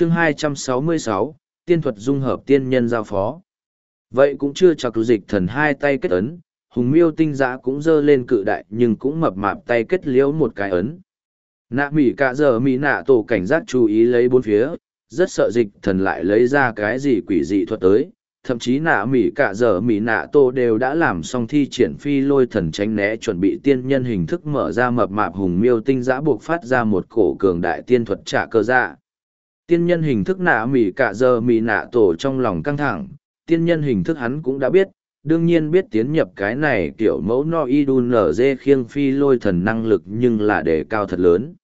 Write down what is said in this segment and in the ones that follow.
chương 266, tiên thuật dung hợp tiên nhân giao phó. Vậy cũng chưa chọc dịch thần hai tay kết ấn, hùng miêu tinh giã cũng dơ lên cự đại nhưng cũng mập mạp tay kết liễu một cái ấn. Nạ mỉ cả giờ mỉ nạ tổ cảnh giác chú ý lấy bốn phía, rất sợ dịch thần lại lấy ra cái gì quỷ dị thuật tới. Thậm chí nạ mỉ cả giờ mỉ nạ tổ đều đã làm xong thi triển phi lôi thần tránh né chuẩn bị tiên nhân hình thức mở ra mập mạp hùng miêu tinh giã buộc phát ra một cổ cường đại tiên thuật trả cơ dạ. Tiên nhân hình thức nạ mỉ cả giờ mỉ nạ tổ trong lòng căng thẳng, tiên nhân hình thức hắn cũng đã biết, đương nhiên biết tiến nhập cái này kiểu mẫu no y đun nở dê khiêng phi lôi thần năng lực nhưng là đề cao thật lớn.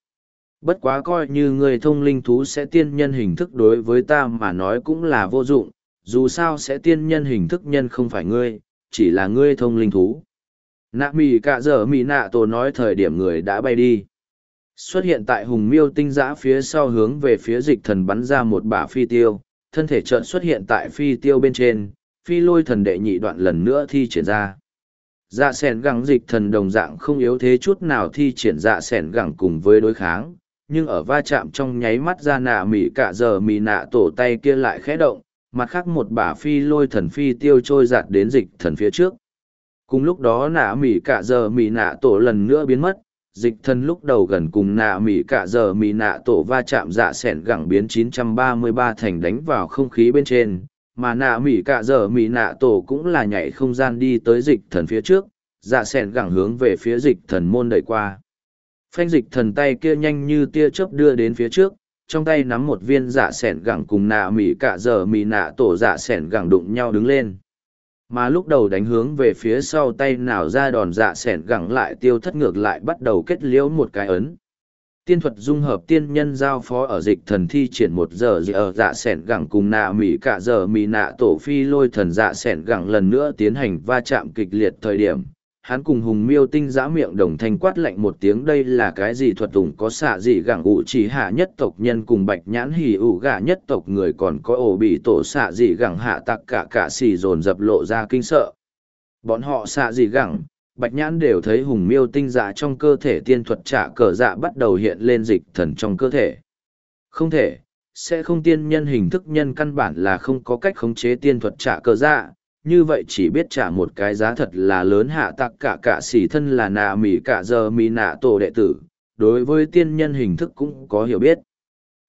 Bất quá coi như người thông linh thú sẽ tiên nhân hình thức đối với ta mà nói cũng là vô dụng, dù sao sẽ tiên nhân hình thức nhân không phải ngươi, chỉ là ngươi thông linh thú. Nạ mì cả giờ mì nạ tổ nói thời điểm người đã bay đi. Xuất hiện tại hùng miêu tinh giã phía sau hướng về phía dịch thần bắn ra một bả phi tiêu, thân thể trợn xuất hiện tại phi tiêu bên trên, phi lôi thần đệ nhị đoạn lần nữa thi triển ra. Dạ sẻn gẳng dịch thần đồng dạng không yếu thế chút nào thi triển dạ sẻn gẳng cùng với đối kháng, nhưng ở va chạm trong nháy mắt ra nạ mỉ cả giờ mỉ nạ tổ tay kia lại khẽ động, mặt khác một bả phi lôi thần phi tiêu trôi giạt đến dịch thần phía trước. Cùng lúc đó nạ mỉ cả giờ mỉ nạ tổ lần nữa biến mất, dịch thần lúc đầu gần cùng nạ mỉ cả giờ mỉ nạ tổ va chạm dạ sẻn gẳng biến 933 thành đánh vào không khí bên trên, mà nạ mỉ cả giờ mỉ nạ tổ cũng là nhảy không gian đi tới dịch thần phía trước, dạ sẻn gẳng hướng về phía dịch thần môn đẩy qua. Phanh dịch thần tay kia nhanh như tia chớp đưa đến phía trước, trong tay nắm một viên dạ sẻn gẳng cùng nạ mỉ cả giờ mỉ nạ tổ dạ sẻn gẳng đụng nhau đứng lên mà lúc đầu đánh hướng về phía sau tay nào ra đòn dạ s ẻ n gẳng lại tiêu thất ngược lại bắt đầu kết liễu một cái ấn. Tiên thuật dung hợp tiên nhân giao phó ở dịch thần thi triển một giờ giờ ở dạ s ẻ n gẳng cùng nạ mỹ cả giờ mỹ nạ tổ phi lôi thần dạ s ẻ n gẳng lần nữa tiến hành va chạm kịch liệt thời điểm hắn cùng hùng miêu tinh giã miệng đồng thanh quát lạnh một tiếng, đây là cái gì thuật tùng có xạ gì gẳng ủ chỉ hạ nhất tộc nhân cùng bạch nhãn hỉ ủ gà nhất tộc người còn có ổ bị tổ xạ gì gẳng hạ tặc cả cả xì dồn dập lộ ra kinh sợ. Bọn họ xạ gì gẳng, bạch nhãn đều thấy hùng miêu tinh giã trong cơ thể tiên thuật trả cờ dạ bắt đầu hiện lên dịch thần trong cơ thể. Không thể, sẽ không tiên nhân hình thức nhân căn bản là không có cách khống chế tiên thuật trả cờ dạ như vậy chỉ biết trả một cái giá thật là lớn hạ tặc cả cả xỉ thân là nạ mỉ cả giờ mỉ nạ tổ đệ tử, đối với tiên nhân hình thức cũng có hiểu biết.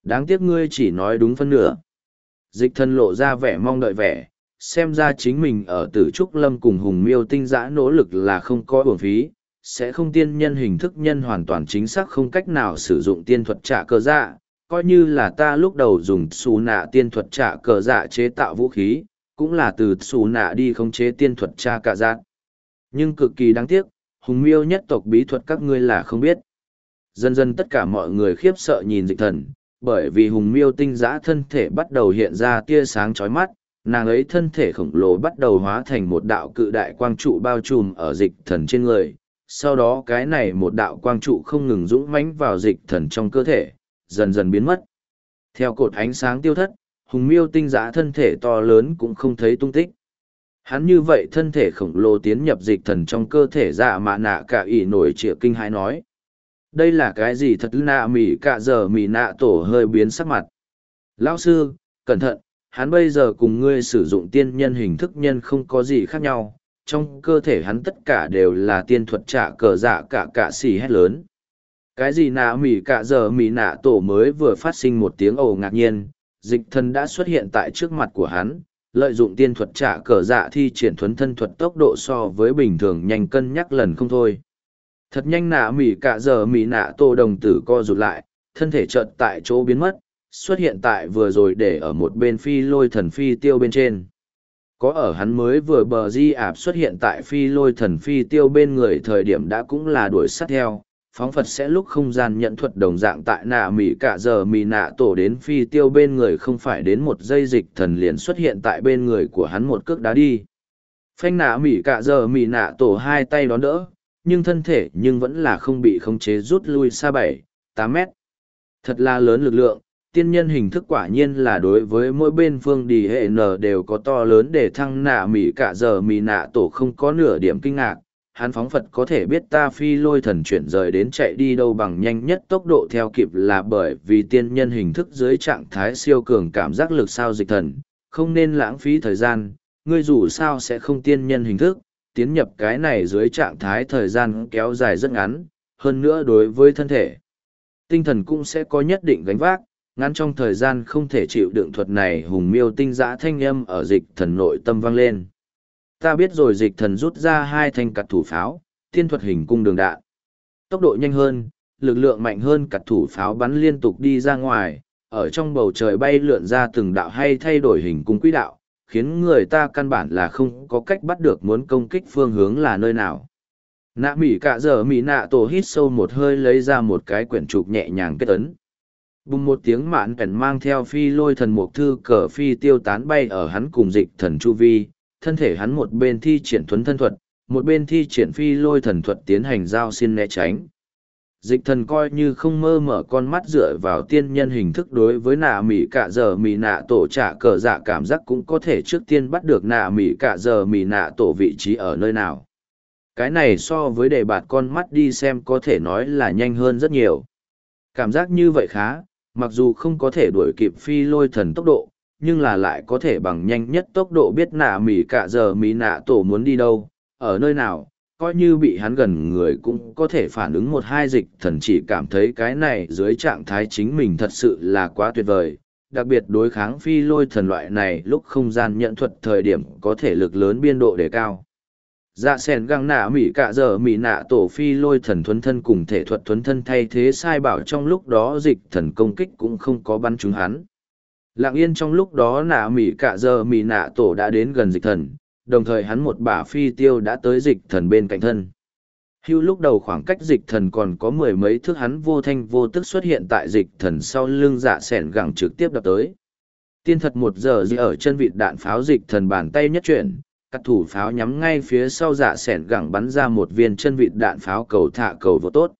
Đáng tiếc ngươi chỉ nói đúng phân nửa. Dịch thân lộ ra vẻ mong đợi vẻ, xem ra chính mình ở tử trúc lâm cùng hùng miêu tinh giã nỗ lực là không có uổng phí, sẽ không tiên nhân hình thức nhân hoàn toàn chính xác không cách nào sử dụng tiên thuật trả cơ dạ, coi như là ta lúc đầu dùng xù nạ tiên thuật trả cờ dạ chế tạo vũ khí, cũng là từ xù nạ đi khống chế tiên thuật cha cả giác. Nhưng cực kỳ đáng tiếc, hùng miêu nhất tộc bí thuật các ngươi là không biết. Dần dần tất cả mọi người khiếp sợ nhìn dịch thần, bởi vì hùng miêu tinh giã thân thể bắt đầu hiện ra tia sáng chói mắt, nàng ấy thân thể khổng lồ bắt đầu hóa thành một đạo cự đại quang trụ bao trùm ở dịch thần trên người. Sau đó cái này một đạo quang trụ không ngừng dũng mãnh vào dịch thần trong cơ thể, dần dần biến mất. Theo cột ánh sáng tiêu thất, hùng miêu tinh giã thân thể to lớn cũng không thấy tung tích. Hắn như vậy thân thể khổng lồ tiến nhập dịch thần trong cơ thể dạ mạ nạ cả ỷ nổi trịa kinh hãi nói. Đây là cái gì thật nạ mỉ cả giờ mỉ nạ tổ hơi biến sắc mặt. Lão sư, cẩn thận, hắn bây giờ cùng ngươi sử dụng tiên nhân hình thức nhân không có gì khác nhau. Trong cơ thể hắn tất cả đều là tiên thuật trả cờ dạ cả cả xì hét lớn. Cái gì nạ mỉ cả giờ mỉ nạ tổ mới vừa phát sinh một tiếng ồ ngạc nhiên, dịch thần đã xuất hiện tại trước mặt của hắn, lợi dụng tiên thuật trả cờ dạ thi triển thuấn thân thuật tốc độ so với bình thường nhanh cân nhắc lần không thôi. Thật nhanh nạ mỉ cả giờ mỉ nạ tô đồng tử co rụt lại, thân thể chợt tại chỗ biến mất, xuất hiện tại vừa rồi để ở một bên phi lôi thần phi tiêu bên trên. Có ở hắn mới vừa bờ di ạp xuất hiện tại phi lôi thần phi tiêu bên người thời điểm đã cũng là đuổi sát theo, phóng phật sẽ lúc không gian nhận thuật đồng dạng tại nạ mỹ cả giờ mỹ nạ tổ đến phi tiêu bên người không phải đến một giây dịch thần liền xuất hiện tại bên người của hắn một cước đá đi. Phanh nạ mỹ cả giờ mỹ nạ tổ hai tay đón đỡ, nhưng thân thể nhưng vẫn là không bị khống chế rút lui xa bảy, tám mét. Thật là lớn lực lượng, tiên nhân hình thức quả nhiên là đối với mỗi bên phương đi hệ n đều có to lớn để thăng nạ mỹ cả giờ mỹ nạ tổ không có nửa điểm kinh ngạc hắn phóng Phật có thể biết ta phi lôi thần chuyển rời đến chạy đi đâu bằng nhanh nhất tốc độ theo kịp là bởi vì tiên nhân hình thức dưới trạng thái siêu cường cảm giác lực sao dịch thần, không nên lãng phí thời gian, ngươi dù sao sẽ không tiên nhân hình thức, tiến nhập cái này dưới trạng thái thời gian kéo dài rất ngắn, hơn nữa đối với thân thể. Tinh thần cũng sẽ có nhất định gánh vác, ngắn trong thời gian không thể chịu đựng thuật này hùng miêu tinh giã thanh âm ở dịch thần nội tâm vang lên. Ta biết rồi dịch thần rút ra hai thanh cặt thủ pháo, tiên thuật hình cung đường đạn. Tốc độ nhanh hơn, lực lượng mạnh hơn cặt thủ pháo bắn liên tục đi ra ngoài, ở trong bầu trời bay lượn ra từng đạo hay thay đổi hình cung quỹ đạo, khiến người ta căn bản là không có cách bắt được muốn công kích phương hướng là nơi nào. Nạ mỉ cả giờ mỉ nạ tổ hít sâu một hơi lấy ra một cái quyển trục nhẹ nhàng kết ấn. Bùng một tiếng mạn ẩn mang theo phi lôi thần mục thư cờ phi tiêu tán bay ở hắn cùng dịch thần chu vi, thân thể hắn một bên thi triển thuấn thân thuật, một bên thi triển phi lôi thần thuật tiến hành giao xin né tránh. Dịch thần coi như không mơ mở con mắt dựa vào tiên nhân hình thức đối với nạ mỉ cả giờ mỉ nạ tổ trả cờ dạ cảm giác cũng có thể trước tiên bắt được nạ mỉ cả giờ mỉ nạ tổ vị trí ở nơi nào. Cái này so với đề bạt con mắt đi xem có thể nói là nhanh hơn rất nhiều. Cảm giác như vậy khá, mặc dù không có thể đuổi kịp phi lôi thần tốc độ, nhưng là lại có thể bằng nhanh nhất tốc độ biết nạ mỉ cả giờ mỉ nạ tổ muốn đi đâu, ở nơi nào, coi như bị hắn gần người cũng có thể phản ứng một hai dịch thần chỉ cảm thấy cái này dưới trạng thái chính mình thật sự là quá tuyệt vời. Đặc biệt đối kháng phi lôi thần loại này lúc không gian nhận thuật thời điểm có thể lực lớn biên độ đề cao. Dạ sen găng nạ mỉ cả giờ mỉ nạ tổ phi lôi thần thuấn thân cùng thể thuật thuấn thân thay thế sai bảo trong lúc đó dịch thần công kích cũng không có bắn trúng hắn. Lặng yên trong lúc đó nạ mỉ cả giờ mỉ nạ tổ đã đến gần dịch thần, đồng thời hắn một bả phi tiêu đã tới dịch thần bên cạnh thân. Hưu lúc đầu khoảng cách dịch thần còn có mười mấy thước hắn vô thanh vô tức xuất hiện tại dịch thần sau lưng dạ sẻn gẳng trực tiếp đập tới. Tiên thật một giờ gì ở chân vịt đạn pháo dịch thần bàn tay nhất chuyển, cắt thủ pháo nhắm ngay phía sau dạ sẻn gẳng bắn ra một viên chân vịt đạn pháo cầu thả cầu vô tốt.